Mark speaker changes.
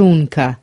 Speaker 1: Chunka